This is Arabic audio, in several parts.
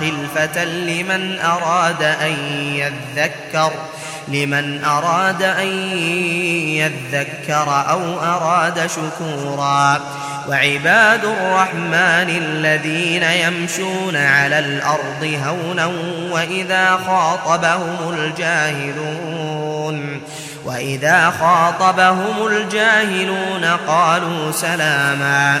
خلفة لمن أراد أن يذكر لمن أراد أن يذكر أو أراد شكورا. وعباد الرحمن الذين يمشون على الأرض هونا وإذا خاطبهم الجاهلون وإذا خاطبهم الجاهلون قالوا سلاما.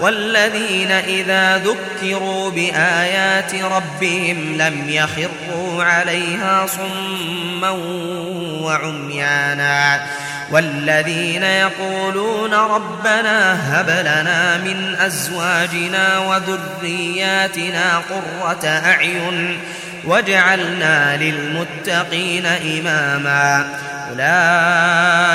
والذين إذا ذكروا بآيات ربهم لم يخروا عليها صما وعميانا والذين يقولون ربنا هب لنا من أزواجنا وذرياتنا قرة أعين واجعلنا للمتقين إماما